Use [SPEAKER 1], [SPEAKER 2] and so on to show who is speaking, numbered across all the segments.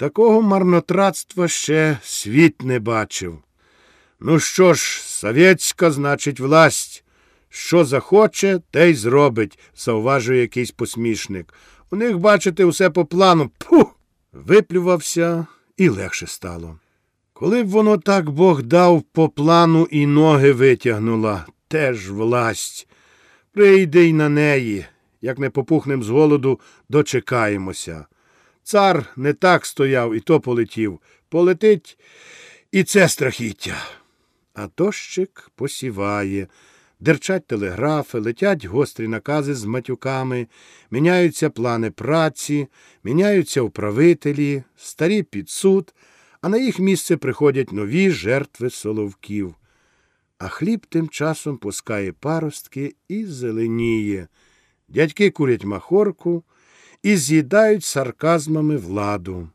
[SPEAKER 1] Такого марнотратства ще світ не бачив. Ну що ж, совєтська, значить, власть. Що захоче, те й зробить, зауважує якийсь посмішник. У них, бачите, усе по плану. Пух! Виплювався і легше стало. Коли б воно так Бог дав по плану і ноги витягнула, теж власть. Прийде й на неї, як не попухнем з голоду, дочекаємося. Цар не так стояв і то полетів. Полетить і це страхіття. А дощик посіває. Дерчать телеграфи, летять гострі накази з матюками, міняються плани праці, міняються управителі, старі під суд, а на їх місце приходять нові жертви соловків. А хліб тим часом пускає паростки і зеленіє. Дядьки курять махорку і з'їдають сарказмами владу.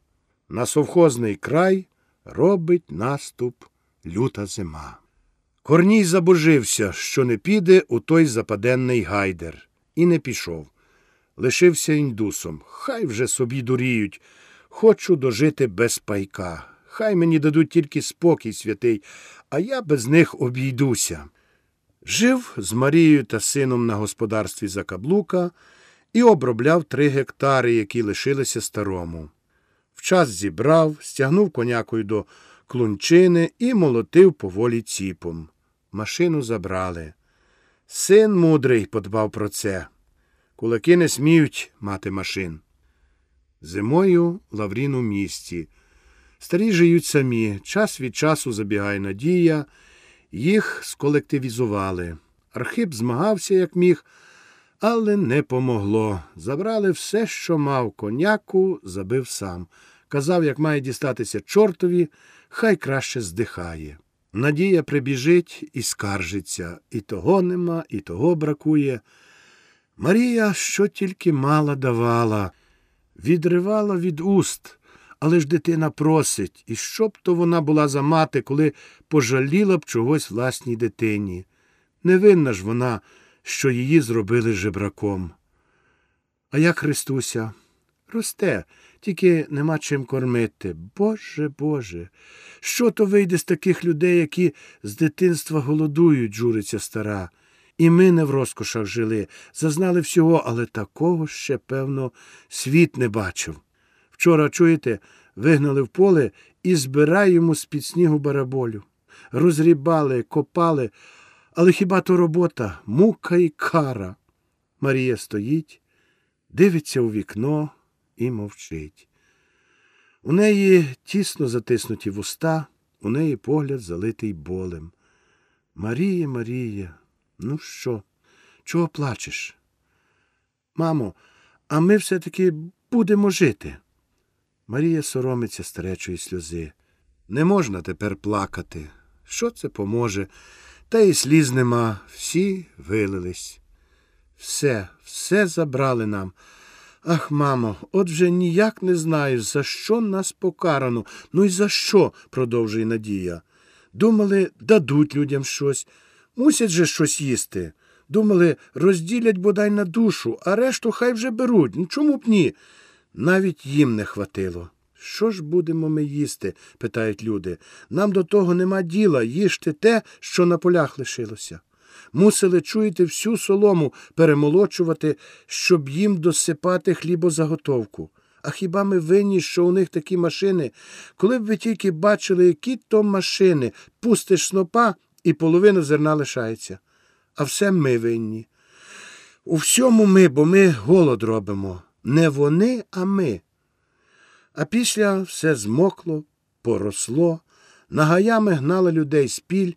[SPEAKER 1] На совхозний край робить наступ люта зима. Корній забожився, що не піде у той западенний гайдер, і не пішов. Лишився індусом. Хай вже собі дуріють. Хочу дожити без пайка. Хай мені дадуть тільки спокій святий, а я без них обійдуся. Жив з Марією та сином на господарстві Закаблука і обробляв три гектари, які лишилися старому. Вчас зібрав, стягнув конякою до клунчини і молотив поволі ціпом. Машину забрали. Син мудрий подбав про це. Кулаки не сміють мати машин. Зимою Лаврін у місті. Старі жиють самі. Час від часу забігає надія. Їх сколективізували. Архип змагався, як міг, але не помогло. Забрали все, що мав, коняку забив сам. Казав, як має дістатися чортові, хай краще здихає. Надія прибіжить і скаржиться. І того нема, і того бракує. Марія що тільки мала давала, відривала від уст, але ж дитина просить, і що б то вона була за мати, коли пожаліла б чогось власній дитині. Невинна ж вона, що її зробили жебраком. А як Христуся? Росте, тільки нема чим кормити. Боже Боже, що то вийде з таких людей, які з дитинства голодують, журиться стара. І ми не в розкошах жили, зазнали всього, але такого ще, певно, світ не бачив. Вчора, чуєте, вигнали в поле і збираємо з-під снігу бараболю. Розрібали, копали, але хіба то робота, мука і кара. Марія стоїть, дивиться у вікно і мовчить. У неї тісно затиснуті вуста, у неї погляд залитий болем. Марія, Марія, ну що, чого плачеш? Мамо, а ми все-таки будемо жити. Марія соромиться старечої сльози. Не можна тепер плакати. Що це поможе? Та й сліз нема, всі вилились. Все, все забрали нам. Ах, мамо, от вже ніяк не знаю, за що нас покарано. Ну і за що, продовжує Надія. Думали, дадуть людям щось, мусять же щось їсти. Думали, розділять бодай на душу, а решту хай вже беруть. Ну чому б ні? Навіть їм не хватило. Що ж будемо ми їсти? питають люди. Нам до того нема діла, їжте те, що на полях лишилося. Мусили, чуєте, всю солому перемолочувати, щоб їм досипати хлібозаготовку. А хіба ми винні, що у них такі машини? Коли б ви тільки бачили, які то машини, пустиш снопа і половина зерна лишається. А все ми винні. У всьому ми, бо ми голод робимо. Не вони, а ми. А після все змокло, поросло, нагаями гнали людей з піль,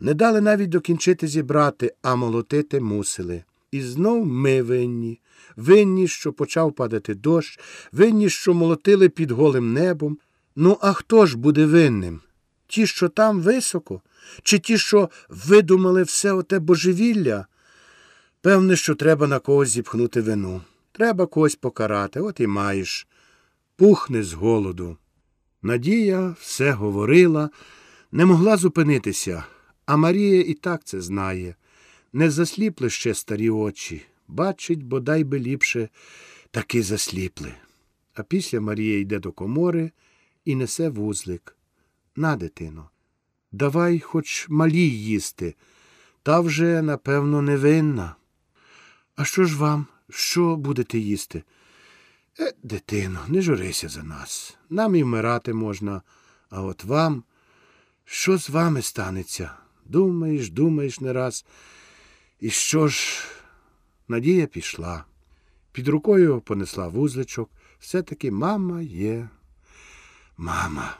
[SPEAKER 1] не дали навіть докінчити зібрати, а молотити мусили. І знов ми винні. Винні, що почав падати дощ, винні, що молотили під голим небом. Ну, а хто ж буде винним? Ті, що там високо, чи ті, що видумали все оте божевілля? Певне, що треба на когось зіпхнути вину. Треба когось покарати, от і маєш. Пухне з голоду. Надія все говорила, не могла зупинитися, а Марія і так це знає. Не засліпли ще старі очі. Бачить, бодай би ліпше, таки засліпли. А після Марія йде до комори і несе вузлик. На, дитино, давай хоч малій їсти. Та вже, напевно, невинна. А що ж вам? Що будете їсти? Е, дитино, не журися за нас. Нам і вмирати можна, а от вам, що з вами станеться? Думаєш, думаєш не раз. І що ж, Надія пішла. Під рукою понесла вузличок. Все-таки мама є. Мама.